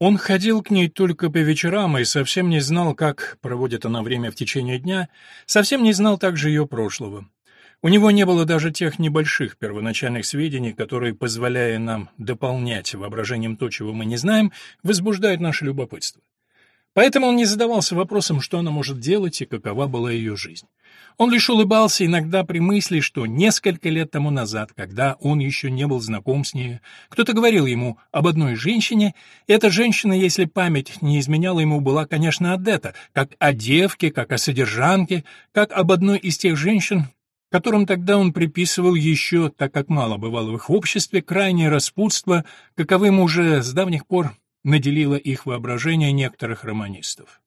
Он ходил к ней только по вечерам и совсем не знал, как проводит она время в течение дня, совсем не знал также ее прошлого. У него не было даже тех небольших первоначальных сведений, которые, позволяя нам дополнять воображением то, чего мы не знаем, возбуждают наше любопытство. Поэтому он не задавался вопросом, что она может делать и какова была ее жизнь. Он лишь улыбался иногда при мысли, что несколько лет тому назад, когда он еще не был знаком с ней, кто-то говорил ему об одной женщине, и эта женщина, если память не изменяла ему, была, конечно, Адетта, как о девке, как о содержанке, как об одной из тех женщин, которым тогда он приписывал еще, так как мало бывало в их обществе, крайнее распутство, каковым уже с давних пор наделило их воображение некоторых романистов.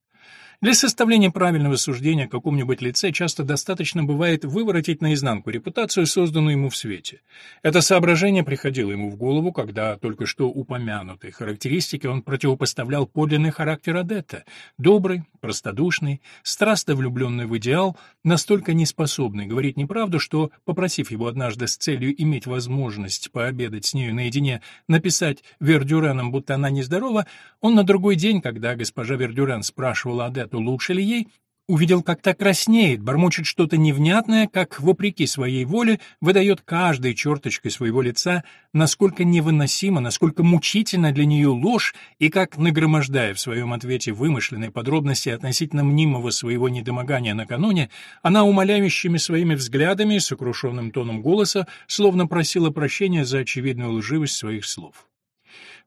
Для составления правильного суждения о каком-нибудь лице часто достаточно бывает выворотить наизнанку репутацию, созданную ему в свете. Это соображение приходило ему в голову, когда только что упомянутой характеристики он противопоставлял подлинный характер Адетта, добрый, простодушный, страстно влюбленный в идеал, настолько неспособный говорить неправду, что, попросив его однажды с целью иметь возможность пообедать с нею наедине, написать Вердюреном, будто она нездорова, он на другой день, когда госпожа Вердюрен спрашивала Адетта, то лучше ли ей, увидел, как так краснеет, бормочет что-то невнятное, как, вопреки своей воле, выдает каждой черточкой своего лица, насколько невыносимо, насколько мучительно для нее ложь, и как, нагромождая в своем ответе вымышленные подробности относительно мнимого своего недомогания накануне, она умоляющими своими взглядами, сокрушенным тоном голоса, словно просила прощения за очевидную лживость своих слов.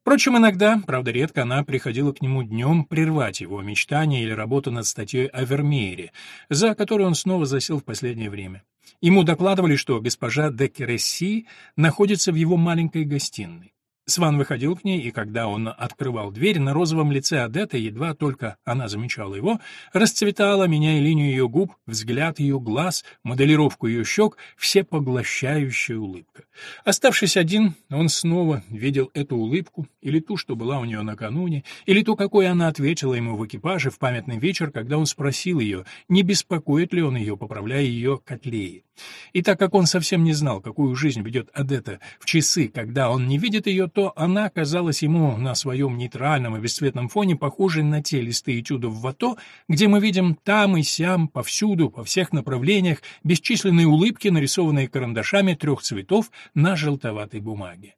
Впрочем, иногда, правда редко, она приходила к нему днем прервать его мечтания или работу над статьей о Вермеере, за которой он снова засел в последнее время. Ему докладывали, что госпожа де Кересси находится в его маленькой гостиной. Сван выходил к ней, и когда он открывал дверь, на розовом лице Адетты, едва только она замечала его, расцветала, меняя линию ее губ, взгляд ее глаз, моделировку ее щек, всепоглощающая улыбка. Оставшись один, он снова видел эту улыбку, или ту, что была у нее накануне, или ту, какой она ответила ему в экипаже в памятный вечер, когда он спросил ее, не беспокоит ли он ее, поправляя ее котлеи. И так как он совсем не знал, какую жизнь ведет Адетта в часы, когда он не видит ее, то она казалась ему на своем нейтральном и бесцветном фоне похожей на те листы этюдов в Вато, где мы видим там и сям, повсюду, по всех направлениях, бесчисленные улыбки, нарисованные карандашами трех цветов на желтоватой бумаге.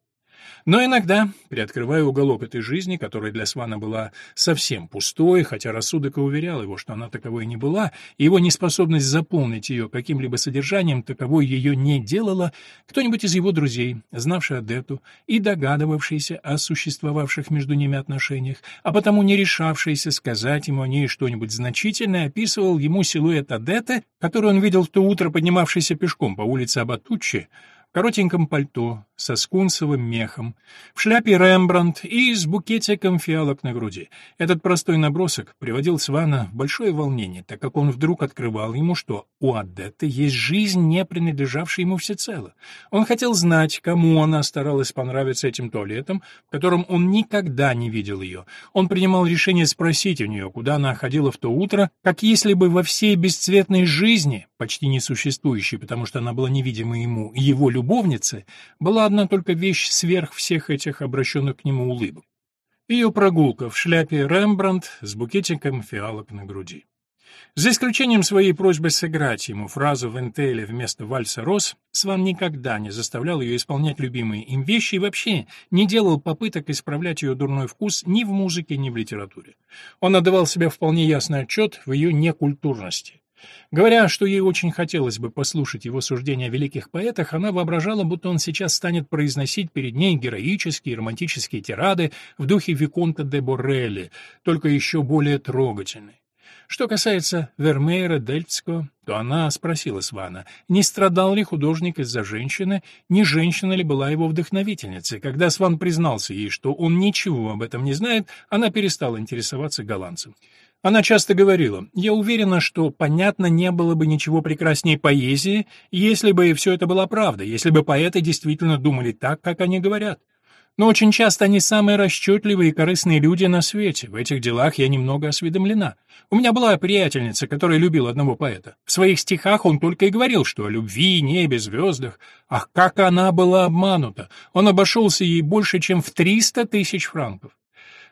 Но иногда, приоткрывая уголок этой жизни, которая для Свана была совсем пустой, хотя рассудок и уверял его, что она таковой не была, и его неспособность заполнить ее каким-либо содержанием таковой ее не делала, кто-нибудь из его друзей, знавший Адетту и догадывавшийся о существовавших между ними отношениях, а потому не решавшийся сказать ему о ней что-нибудь значительное, описывал ему силуэт Адетты, который он видел в то утро, поднимавшийся пешком по улице Абатуччи, коротеньком пальто, со скунсовым мехом, в шляпе Рембрандт и с букетиком фиалок на груди. Этот простой набросок приводил Свана в большое волнение, так как он вдруг открывал ему, что у Адетты есть жизнь, не принадлежавшая ему всецело. Он хотел знать, кому она старалась понравиться этим туалетом, в котором он никогда не видел ее. Он принимал решение спросить у нее, куда она ходила в то утро, как если бы во всей бесцветной жизни, почти несуществующей, потому что она была невидима ему, его любовницы, была одна только вещь сверх всех этих обращенных к нему улыбок. Ее прогулка в шляпе Рембрандт с букетиком фиалок на груди. За исключением своей просьбы сыграть ему фразу в Энтеле вместо вальса «Рос», Сван никогда не заставлял ее исполнять любимые им вещи и вообще не делал попыток исправлять ее дурной вкус ни в музыке, ни в литературе. Он отдавал себе вполне ясный отчет в ее некультурности. Говоря, что ей очень хотелось бы послушать его суждения о великих поэтах, она воображала, будто он сейчас станет произносить перед ней героические романтические тирады в духе Виконта де Боррелли, только еще более трогательные. Что касается Вермеера Дельцко, то она спросила Свана, не страдал ли художник из-за женщины, не женщина ли была его вдохновительницей. Когда Сван признался ей, что он ничего об этом не знает, она перестала интересоваться голландцем. Она часто говорила, «Я уверена, что, понятно, не было бы ничего прекраснее поэзии, если бы все это была правда, если бы поэты действительно думали так, как они говорят. Но очень часто они самые расчетливые и корыстные люди на свете. В этих делах я немного осведомлена. У меня была приятельница, которая любила одного поэта. В своих стихах он только и говорил, что о любви, небе, звездах. Ах, как она была обманута! Он обошелся ей больше, чем в триста тысяч франков.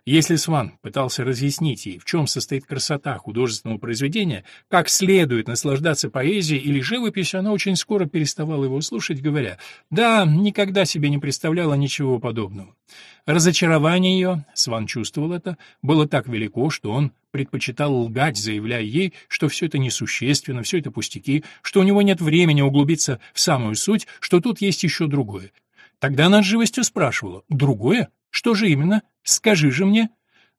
Если Сван пытался разъяснить ей, в чем состоит красота художественного произведения, как следует наслаждаться поэзией или живописью, она очень скоро переставала его слушать, говоря, «Да, никогда себе не представляла ничего подобного». Разочарование ее, Сван чувствовал это, было так велико, что он предпочитал лгать, заявляя ей, что все это несущественно, все это пустяки, что у него нет времени углубиться в самую суть, что тут есть еще другое. Тогда она с живостью спрашивала, «Другое? Что же именно? Скажи же мне».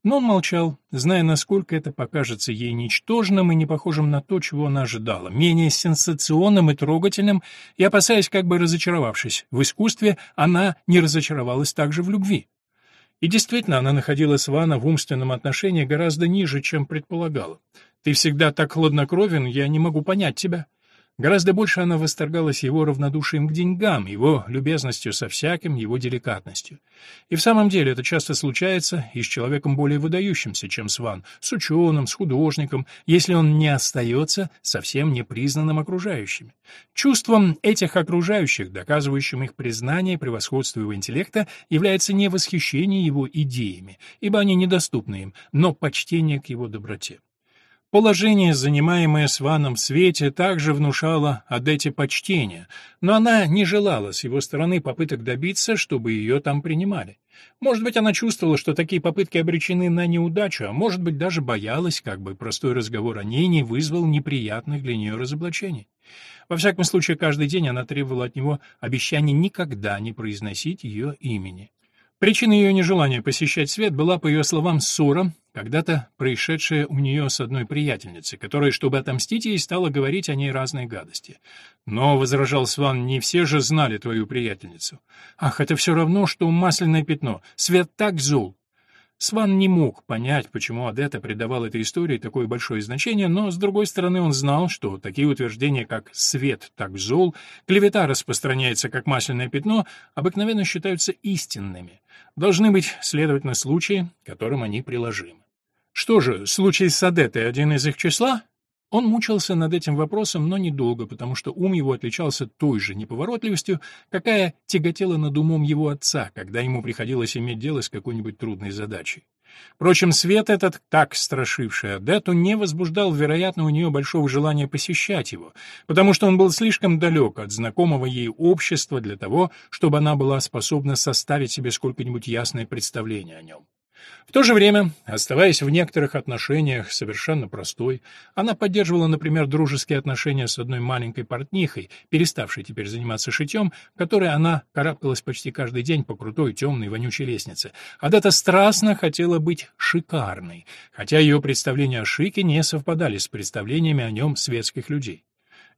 Но он молчал, зная, насколько это покажется ей ничтожным и не похожим на то, чего она ожидала, менее сенсационным и трогательным, и опасаясь, как бы разочаровавшись в искусстве, она не разочаровалась также в любви. И действительно, она находила Свана в умственном отношении гораздо ниже, чем предполагала. «Ты всегда так хладнокровен, я не могу понять тебя». Гораздо больше она восторгалась его равнодушием к деньгам, его любезностью со всяким, его деликатностью. И в самом деле это часто случается и с человеком более выдающимся, чем Сван, с ученым, с художником, если он не остается совсем непризнанным окружающими. Чувством этих окружающих, доказывающим их признание и превосходство его интеллекта, является не восхищение его идеями, ибо они недоступны им, но почтение к его доброте. Положение, занимаемое Сваном в свете, также внушало Адете почтение, но она не желала с его стороны попыток добиться, чтобы ее там принимали. Может быть, она чувствовала, что такие попытки обречены на неудачу, а может быть, даже боялась, как бы простой разговор о ней не вызвал неприятных для нее разоблачений. Во всяком случае, каждый день она требовала от него обещания никогда не произносить ее имени. Причиной ее нежелания посещать свет была, по ее словам, ссора, когда-то происшедшая у нее с одной приятельницей, которая, чтобы отомстить ей, стала говорить о ней разные гадости. Но, — возражал Сван, — не все же знали твою приятельницу. Ах, это все равно, что масляное пятно. Свет так зол. Сван не мог понять, почему Адетта придавал этой истории такое большое значение, но, с другой стороны, он знал, что такие утверждения, как «свет так зол», «клевета распространяется, как масляное пятно», обыкновенно считаются истинными. Должны быть, следовательно, случаи, которым они приложимы. Что же, случай с Адеттой один из их числа? Он мучился над этим вопросом, но недолго, потому что ум его отличался той же неповоротливостью, какая тяготела над умом его отца, когда ему приходилось иметь дело с какой-нибудь трудной задачей. Впрочем, свет этот, так страшивший Адетту, не возбуждал, вероятно, у нее большого желания посещать его, потому что он был слишком далек от знакомого ей общества для того, чтобы она была способна составить себе сколько-нибудь ясное представление о нем. В то же время, оставаясь в некоторых отношениях совершенно простой, она поддерживала, например, дружеские отношения с одной маленькой портнихой, переставшей теперь заниматься шитьем, которой она карабкалась почти каждый день по крутой, темной, вонючей лестнице. Адетта страстно хотела быть шикарной, хотя ее представления о шике не совпадали с представлениями о нем светских людей.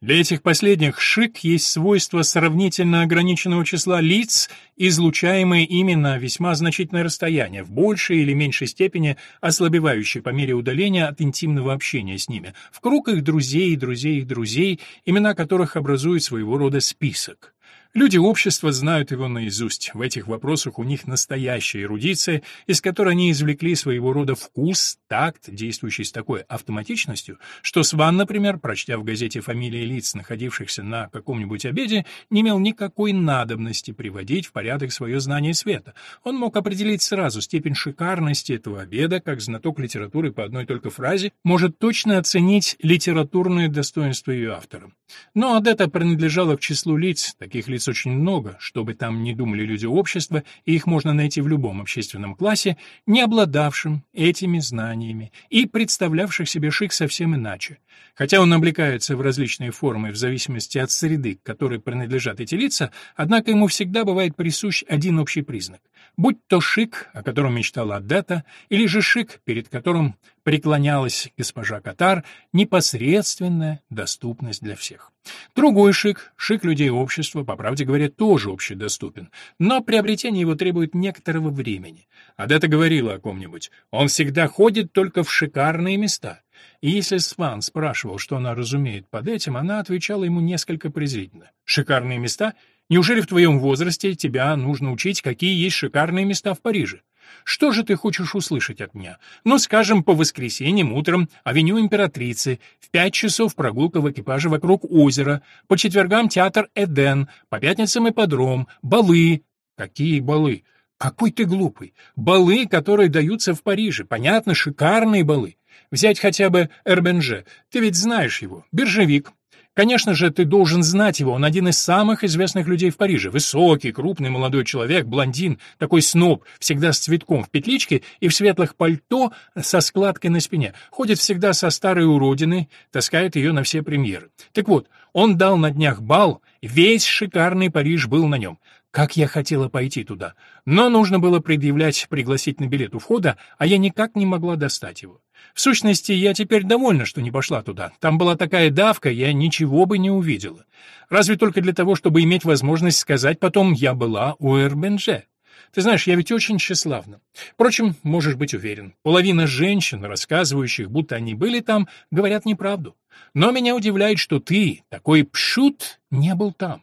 Для этих последних шик есть свойство сравнительно ограниченного числа лиц, излучаемые ими на весьма значительное расстояние, в большей или меньшей степени ослабевающие по мере удаления от интимного общения с ними, в круг их друзей и друзей их друзей, имена которых образуют своего рода список. Люди общества знают его наизусть. В этих вопросах у них настоящая эрудиция, из которой они извлекли своего рода вкус, такт, действующий с такой автоматичностью, что Сван, например, прочтя в газете фамилии лиц, находившихся на каком-нибудь обеде, не имел никакой надобности приводить в порядок свое знание света. Он мог определить сразу степень шикарности этого обеда, как знаток литературы по одной только фразе может точно оценить литературное достоинство ее автора. Но Адетта принадлежала к числу лиц, таких лиц очень много, чтобы там не думали люди общества, и их можно найти в любом общественном классе, не обладавшим этими знаниями и представлявших себе шик совсем иначе. Хотя он облекается в различные формы в зависимости от среды, к которой принадлежат эти лица, однако ему всегда бывает присущ один общий признак. Будь то шик, о котором мечтала Адетта, или же шик, перед которым преклонялась госпожа Катар, непосредственная доступность для всех. Другой шик, шик людей общества, по правде говоря, тоже общедоступен, но приобретение его требует некоторого времени. Адетта говорила о ком-нибудь, он всегда ходит только в шикарные места. И если Сван спрашивал, что она разумеет под этим, она отвечала ему несколько презрительно. «Шикарные места? Неужели в твоем возрасте тебя нужно учить, какие есть шикарные места в Париже? Что же ты хочешь услышать от меня? Ну, скажем, по воскресеньям утром авеню Императрицы, в пять часов прогулка в экипаже вокруг озера, по четвергам театр Эден, по пятницам ипподром, балы. Какие балы? Какой ты глупый. Балы, которые даются в Париже, понятно, шикарные балы. Взять хотя бы Эрбенже. Ты ведь знаешь его. Биржевик. Конечно же, ты должен знать его, он один из самых известных людей в Париже. Высокий, крупный молодой человек, блондин, такой сноб, всегда с цветком в петличке и в светлых пальто со складкой на спине. Ходит всегда со старой уродиной, таскает ее на все премьеры. Так вот, он дал на днях бал, весь шикарный Париж был на нем. Как я хотела пойти туда. Но нужно было предъявлять пригласительный билет у входа, а я никак не могла достать его. В сущности, я теперь довольна, что не пошла туда. Там была такая давка, я ничего бы не увидела. Разве только для того, чтобы иметь возможность сказать потом «я была у Эрбенже». Ты знаешь, я ведь очень тщеславна. Впрочем, можешь быть уверен, половина женщин, рассказывающих, будто они были там, говорят неправду. Но меня удивляет, что ты, такой пшут, не был там.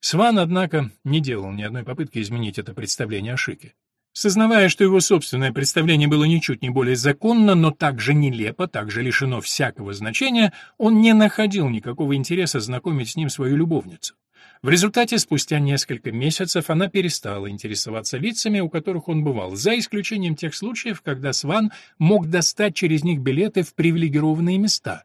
Сван, однако, не делал ни одной попытки изменить это представление о Шике. Сознавая, что его собственное представление было ничуть не более законно, но также нелепо, также лишено всякого значения, он не находил никакого интереса знакомить с ним свою любовницу. В результате, спустя несколько месяцев, она перестала интересоваться лицами, у которых он бывал, за исключением тех случаев, когда Сван мог достать через них билеты в привилегированные места.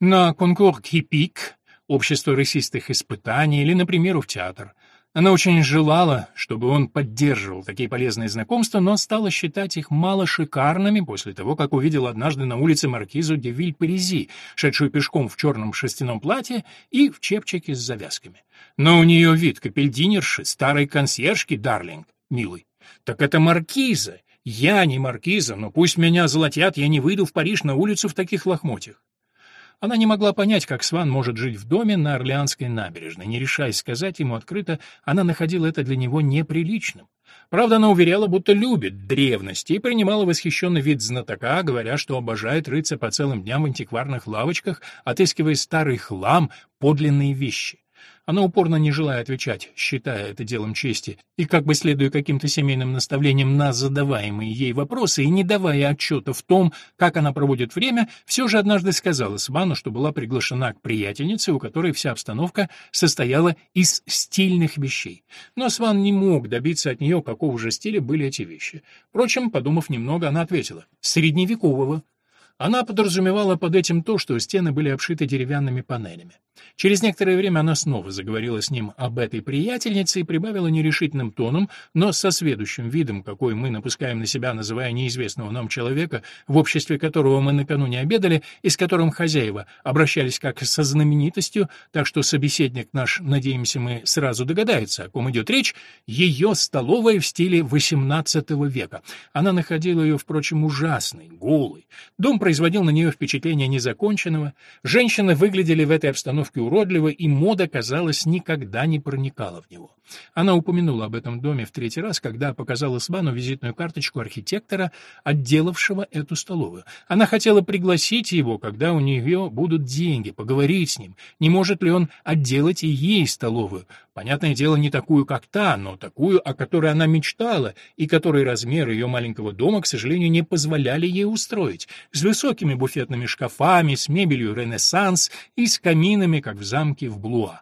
На конкурс «Хипик» общество расистых испытаний или, например, в театр. Она очень желала, чтобы он поддерживал такие полезные знакомства, но стала считать их мало шикарными после того, как увидела однажды на улице маркизу де Виль-Паризи, шедшую пешком в черном шерстяном платье и в чепчике с завязками. Но у нее вид капельдинерши, старой консьержки, Дарлинг, милый. Так это маркиза. Я не маркиза, но пусть меня золотят, я не выйду в Париж на улицу в таких лохмотьях. Она не могла понять, как Сван может жить в доме на Орлеанской набережной. Не решаясь сказать ему открыто, она находила это для него неприличным. Правда, она уверяла, будто любит древности и принимала восхищенный вид знатока, говоря, что обожает рыться по целым дням в антикварных лавочках, отыскивая старый хлам, подлинные вещи. Она упорно не желая отвечать, считая это делом чести, и как бы следуя каким-то семейным наставлениям на задаваемые ей вопросы и не давая отчета в том, как она проводит время, все же однажды сказала Свану, что была приглашена к приятельнице, у которой вся обстановка состояла из стильных вещей. Но Сван не мог добиться от нее, какого же стиля были эти вещи. Впрочем, подумав немного, она ответила «средневекового». Она подразумевала под этим то, что стены были обшиты деревянными панелями. Через некоторое время она снова заговорила с ним об этой приятельнице и прибавила нерешительным тоном, но со сведущим видом, какой мы напускаем на себя, называя неизвестного нам человека, в обществе которого мы накануне обедали и с которым хозяева обращались как со знаменитостью, так что собеседник наш, надеемся, мы сразу догадается, о ком идет речь, ее столовая в стиле XVIII века. Она находила ее, впрочем, ужасной, голой. Дом производил на нее впечатление незаконченного. Женщины выглядели в этой обстановке уродливо, и мода, казалось, никогда не проникала в него. Она упомянула об этом доме в третий раз, когда показала Свану визитную карточку архитектора, отделавшего эту столовую. Она хотела пригласить его, когда у нее будут деньги, поговорить с ним, не может ли он отделать и ей столовую. Понятное дело, не такую, как та, но такую, о которой она мечтала, и которой размеры ее маленького дома, к сожалению, не позволяли ей устроить, с высокими буфетными шкафами, с мебелью «Ренессанс» и с каминами, как в замке в Блуа.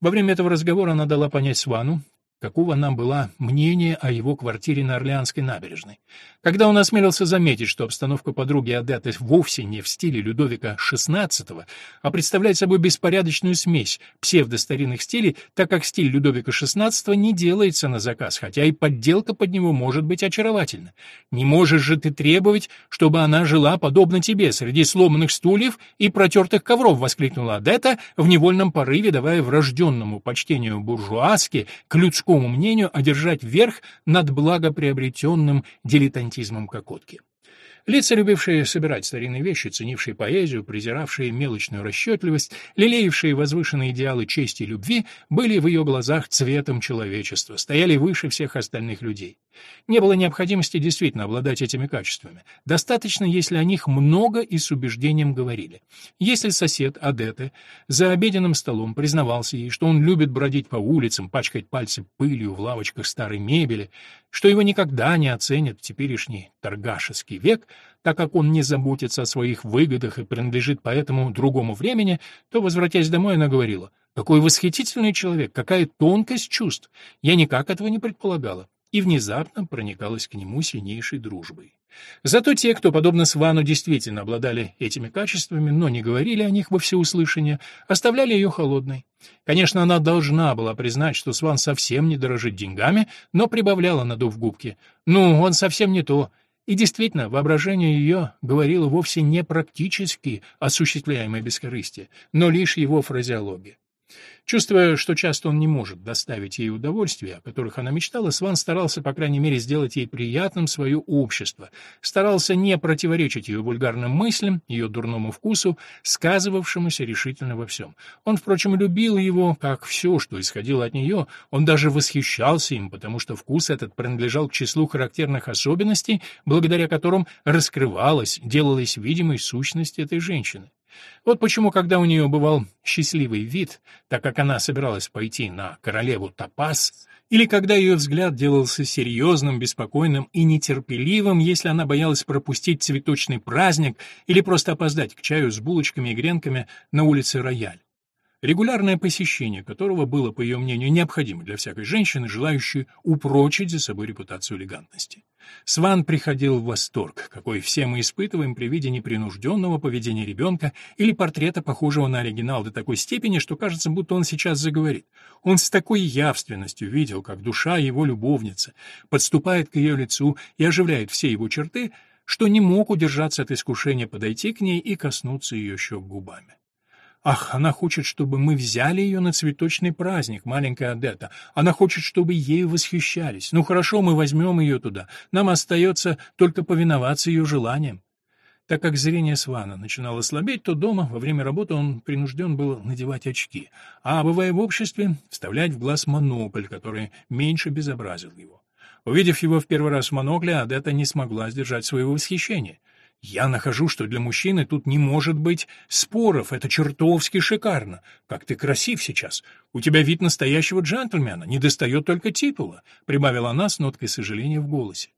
Во время этого разговора она дала понять Свану, какого нам было мнение о его квартире на Орлеанской набережной. Когда он осмелился заметить, что обстановка подруги Адетты вовсе не в стиле Людовика XVI, а представляет собой беспорядочную смесь псевдостаринных стилей, так как стиль Людовика XVI не делается на заказ, хотя и подделка под него может быть очаровательна. Не можешь же ты требовать, чтобы она жила подобно тебе, среди сломанных стульев и протертых ковров, воскликнула Адетта в невольном порыве, давая врожденному почтению буржуазки к людскому мужскому мнению одержать верх над благоприобретенным дилетантизмом кокотки. Лица, любившие собирать старинные вещи, ценившие поэзию, презиравшие мелочную расчетливость, лелеявшие возвышенные идеалы чести и любви, были в ее глазах цветом человечества, стояли выше всех остальных людей. Не было необходимости действительно обладать этими качествами. Достаточно, если о них много и с убеждением говорили. Если сосед Адеты за обеденным столом признавался ей, что он любит бродить по улицам, пачкать пальцы пылью в лавочках старой мебели, что его никогда не оценят в теперешний торгашеский век, так как он не заботится о своих выгодах и принадлежит поэтому другому времени, то, возвратясь домой, она говорила, «Какой восхитительный человек, какая тонкость чувств! Я никак этого не предполагала. и внезапно проникалась к нему сильнейшей дружбой. Зато те, кто, подобно Свану, действительно обладали этими качествами, но не говорили о них во всеуслышание, оставляли ее холодной. Конечно, она должна была признать, что Сван совсем не дорожит деньгами, но прибавляла, надув губки. «Ну, он совсем не то». И действительно, воображение ее говорило вовсе не практически осуществляемое бескорыстие, но лишь его фразеология. Чувствуя, что часто он не может доставить ей удовольствия, о которых она мечтала, Сван старался, по крайней мере, сделать ей приятным свое общество, старался не противоречить ее вульгарным мыслям, ее дурному вкусу, сказывавшемуся решительно во всем. Он, впрочем, любил его, как все, что исходило от нее, он даже восхищался им, потому что вкус этот принадлежал к числу характерных особенностей, благодаря которым раскрывалась, делалась видимой сущность этой женщины. Вот почему, когда у нее бывал счастливый вид, так как она собиралась пойти на королеву Топас, или когда ее взгляд делался серьезным, беспокойным и нетерпеливым, если она боялась пропустить цветочный праздник или просто опоздать к чаю с булочками и гренками на улице Рояль регулярное посещение которого было, по ее мнению, необходимо для всякой женщины, желающей упрочить за собой репутацию элегантности. Сван приходил в восторг, какой все мы испытываем при виде непринужденного поведения ребенка или портрета, похожего на оригинал до такой степени, что кажется, будто он сейчас заговорит. Он с такой явственностью видел, как душа его любовницы подступает к ее лицу и оживляет все его черты, что не мог удержаться от искушения подойти к ней и коснуться ее щек губами. Ах, она хочет, чтобы мы взяли ее на цветочный праздник, маленькая Адетта. Она хочет, чтобы ею восхищались. Ну хорошо, мы возьмем ее туда. Нам остается только повиноваться ее желаниям. Так как зрение Свана начинало слабеть, то дома во время работы он принужден был надевать очки, а, бывая в обществе, вставлять в глаз монокль, который меньше безобразил его. Увидев его в первый раз в монокле, Адетта не смогла сдержать своего восхищения — я нахожу, что для мужчины тут не может быть споров, это чертовски шикарно. Как ты красив сейчас. У тебя вид настоящего джентльмена, не достает только титула», — прибавила она с ноткой сожаления в голосе.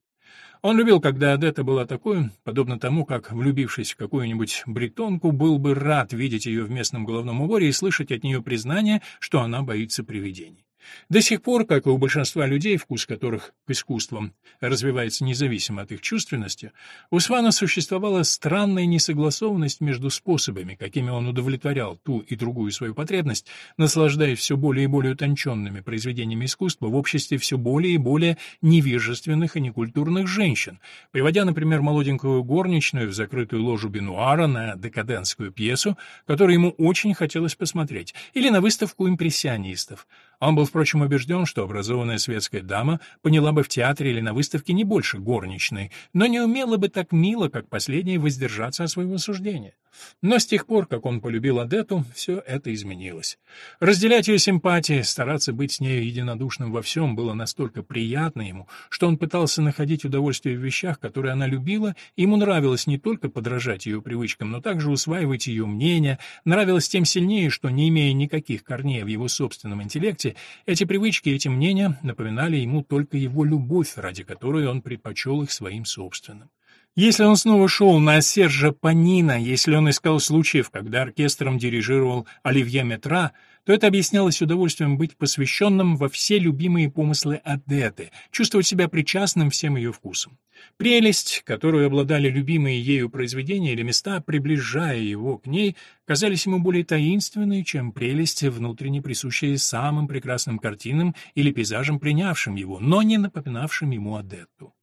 Он любил, когда Адетта была такой, подобно тому, как, влюбившись в какую-нибудь бретонку, был бы рад видеть ее в местном головном уборе и слышать от нее признание, что она боится привидений. До сих пор, как и у большинства людей, вкус которых к искусствам развивается независимо от их чувственности, у Свана существовала странная несогласованность между способами, какими он удовлетворял ту и другую свою потребность, наслаждаясь все более и более утонченными произведениями искусства в обществе все более и более невежественных и некультурных женщин, приводя, например, молоденькую горничную в закрытую ложу Бенуара на декадентскую пьесу, которую ему очень хотелось посмотреть, или на выставку импрессионистов, он был, впрочем, убежден, что образованная светская дама поняла бы в театре или на выставке не больше горничной, но не умела бы так мило, как последняя, воздержаться от своего суждения. Но с тех пор, как он полюбил Адету, все это изменилось. Разделять ее симпатии, стараться быть с ней единодушным во всем было настолько приятно ему, что он пытался находить удовольствие в вещах, которые она любила, и ему нравилось не только подражать ее привычкам, но также усваивать ее мнение, нравилось тем сильнее, что, не имея никаких корней в его собственном интеллекте, эти привычки эти мнения напоминали ему только его любовь, ради которой он предпочел их своим собственным. Если он снова шел на Сержа Панина, если он искал случаев, когда оркестром дирижировал Оливье Метра, то это объяснялось удовольствием быть посвященным во все любимые помыслы Адеты, чувствовать себя причастным всем ее вкусам. Прелесть, которую обладали любимые ею произведения или места, приближая его к ней, казались ему более таинственной, чем прелесть, внутренне присущая самым прекрасным картинам или пейзажам, принявшим его, но не напоминавшим ему Адетту.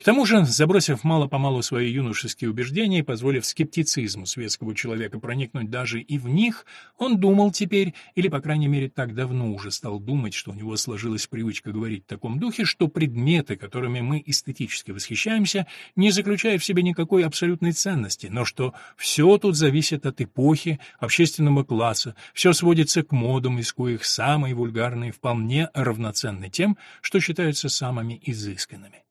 К тому же, забросив мало-помалу свои юношеские убеждения и позволив скептицизму светского человека проникнуть даже и в них, он думал теперь, или, по крайней мере, так давно уже стал думать, что у него сложилась привычка говорить в таком духе, что предметы, которыми мы эстетически восхищаемся, не заключают в себе никакой абсолютной ценности, но что все тут зависит от эпохи, общественного класса, все сводится к модам, из коих самые вульгарные вполне равноценны тем, что считаются самыми изысканными.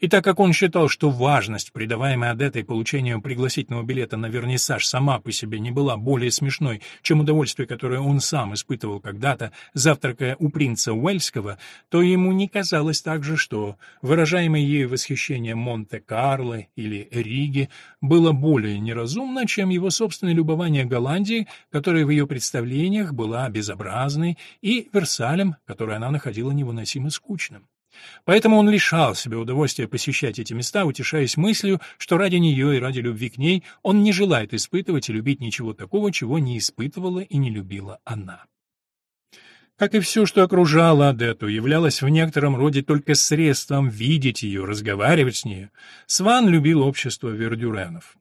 И так как он считал, что важность, придаваемая Адетой получению пригласительного билета на вернисаж, сама по себе не была более смешной, чем удовольствие, которое он сам испытывал когда-то, завтракая у принца Уэльского, то ему не казалось также, что выражаемое ею восхищение Монте-Карло или Риги было более неразумно, чем его собственное любование Голландии, которая в ее представлениях была безобразной, и Версалем, который она находила невыносимо скучным. Поэтому он лишал себя удовольствия посещать эти места, утешаясь мыслью, что ради нее и ради любви к ней он не желает испытывать и любить ничего такого, чего не испытывала и не любила она. Как и все, что окружало Адету, являлось в некотором роде только средством видеть ее, разговаривать с ней. Сван любил общество вердюренов.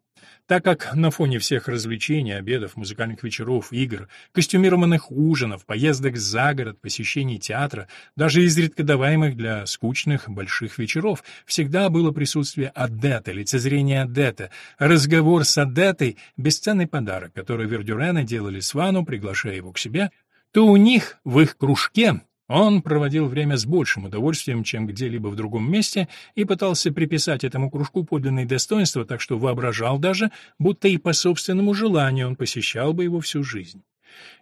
Так как на фоне всех развлечений, обедов, музыкальных вечеров, игр, костюмированных ужинов, поездок за город, посещений театра, даже изредка даваемых для скучных больших вечеров, всегда было присутствие Адетта, лицезрение Адетта, разговор с Адеттой — бесценный подарок, который Вердюрены делали Свану, приглашая его к себе, то у них в их кружке он проводил время с большим удовольствием, чем где-либо в другом месте, и пытался приписать этому кружку подлинные достоинства, так что воображал даже, будто и по собственному желанию он посещал бы его всю жизнь.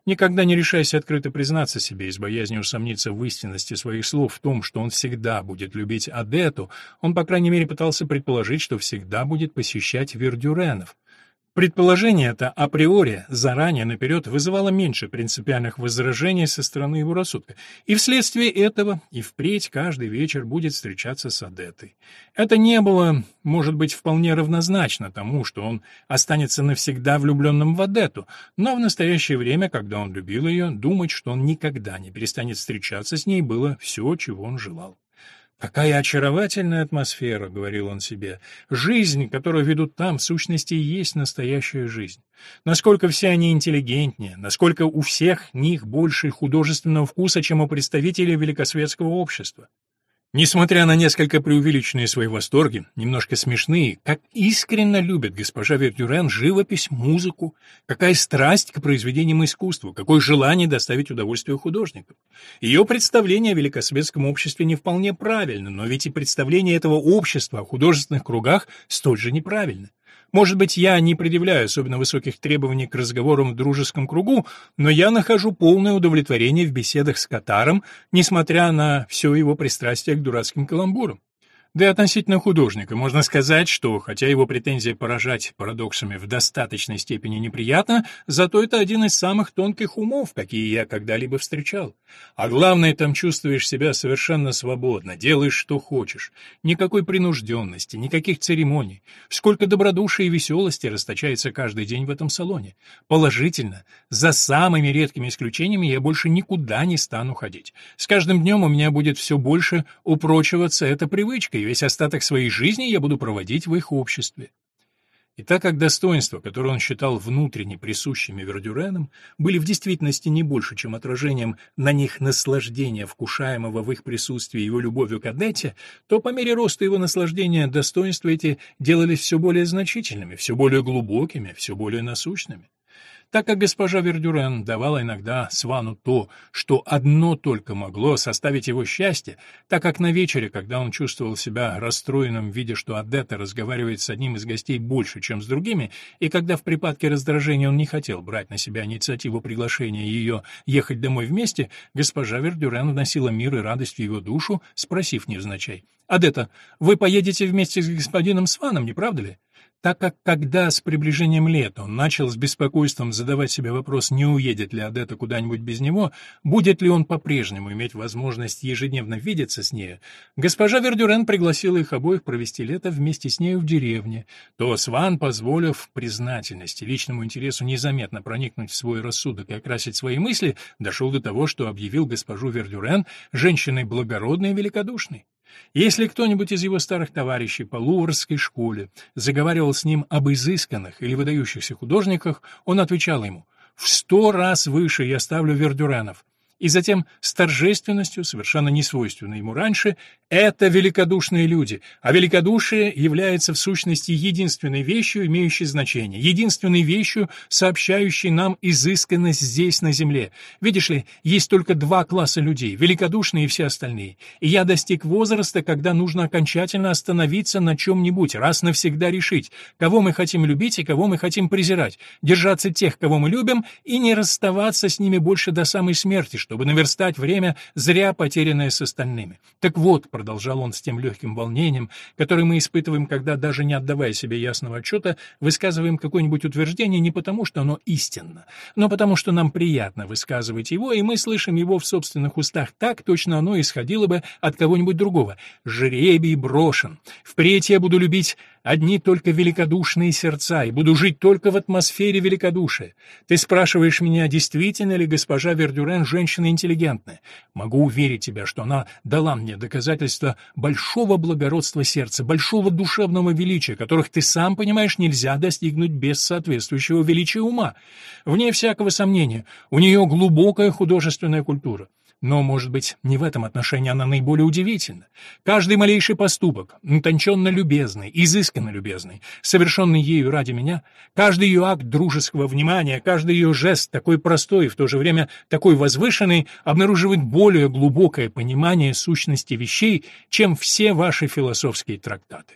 Никогда не решаясь открыто признаться себе из боязни усомниться в истинности своих слов в том, что он всегда будет любить Адету, он, по крайней мере, пытался предположить, что всегда будет посещать Вердюренов. Предположение это априори, заранее, наперед, вызывало меньше принципиальных возражений со стороны его рассудка, и вследствие этого и впредь каждый вечер будет встречаться с Адетой. Это не было, может быть, вполне равнозначно тому, что он останется навсегда влюбленным в Адету, но в настоящее время, когда он любил ее, думать, что он никогда не перестанет встречаться с ней, было все, чего он желал. «Какая очаровательная атмосфера», — говорил он себе. «Жизнь, которую ведут там, в сущности, и есть настоящая жизнь. Насколько все они интеллигентнее, насколько у всех них больше художественного вкуса, чем у представителей великосветского общества. Несмотря на несколько преувеличенные свои восторги, немножко смешные, как искренне любит госпожа Вердюрен живопись, музыку, какая страсть к произведениям искусства, какое желание доставить удовольствие художнику. Ее представление о великосветском обществе не вполне правильно, но ведь и представление этого общества о художественных кругах столь же неправильно. Может быть, я не предъявляю особенно высоких требований к разговорам в дружеском кругу, но я нахожу полное удовлетворение в беседах с Катаром, несмотря на все его пристрастие к дурацким каламбурам. Да и относительно художника можно сказать, что, хотя его претензия поражать парадоксами в достаточной степени неприятна, зато это один из самых тонких умов, какие я когда-либо встречал. А главное, там чувствуешь себя совершенно свободно, делаешь, что хочешь. Никакой принужденности, никаких церемоний. Сколько добродушия и веселости расточается каждый день в этом салоне. Положительно, за самыми редкими исключениями я больше никуда не стану ходить. С каждым днем у меня будет все больше упрочиваться эта привычка, весь остаток своей жизни я буду проводить в их обществе. И так как достоинства, которые он считал внутренне присущими Вердюренам, были в действительности не больше, чем отражением на них наслаждения, вкушаемого в их присутствии его любовью к Адетте, то по мере роста его наслаждения достоинства эти делались все более значительными, все более глубокими, все более насущными. Так как госпожа Вердюрен давала иногда Свану то, что одно только могло составить его счастье, так как на вечере, когда он чувствовал себя расстроенным, видя, что Адетта разговаривает с одним из гостей больше, чем с другими, и когда в припадке раздражения он не хотел брать на себя инициативу приглашения ее ехать домой вместе, госпожа Вердюрен вносила мир и радость в его душу, спросив невзначай, «Адетта, вы поедете вместе с господином Сваном, не правда ли?» Так как когда с приближением лета он начал с беспокойством задавать себе вопрос, не уедет ли Адетта куда-нибудь без него, будет ли он по-прежнему иметь возможность ежедневно видеться с ней, госпожа Вердюрен пригласила их обоих провести лето вместе с нею в деревне, то Сван, позволив признательности, личному интересу незаметно проникнуть в свой рассудок и окрасить свои мысли, дошел до того, что объявил госпожу Вердюрен женщиной благородной и великодушной. Если кто-нибудь из его старых товарищей по Луврской школе заговаривал с ним об изысканных или выдающихся художниках, он отвечал ему «В сто раз выше я ставлю Вердюренов», и затем с торжественностью, совершенно несвойственной ему раньше, это великодушные люди, а великодушие является в сущности единственной вещью, имеющей значение, единственной вещью, сообщающей нам изысканность здесь, на земле. Видишь ли, есть только два класса людей, великодушные и все остальные. И я достиг возраста, когда нужно окончательно остановиться на чем-нибудь, раз навсегда решить, кого мы хотим любить и кого мы хотим презирать, держаться тех, кого мы любим, и не расставаться с ними больше до самой смерти, чтобы наверстать время, зря потерянное с остальными. Так вот, продолжал он с тем легким волнением, которое мы испытываем, когда, даже не отдавая себе ясного отчета, высказываем какое-нибудь утверждение не потому, что оно истинно, но потому, что нам приятно высказывать его, и мы слышим его в собственных устах так, точно оно исходило бы от кого-нибудь другого. Жребий брошен. Впредь я буду любить одни только великодушные сердца и буду жить только в атмосфере великодушия. Ты спрашиваешь меня, действительно ли госпожа Вердюрен женщина интеллигентная. Могу уверить тебя, что она дала мне доказательства большого благородства сердца, большого душевного величия, которых ты сам понимаешь нельзя достигнуть без соответствующего величия ума. Вне всякого сомнения, у нее глубокая художественная культура. Но, может быть, не в этом отношении она наиболее удивительна. Каждый малейший поступок, утонченно любезный, изысканно любезный, совершенный ею ради меня, каждый ее акт дружеского внимания, каждый ее жест, такой простой и в то же время такой возвышенный, обнаруживает более глубокое понимание сущности вещей, чем все ваши философские трактаты.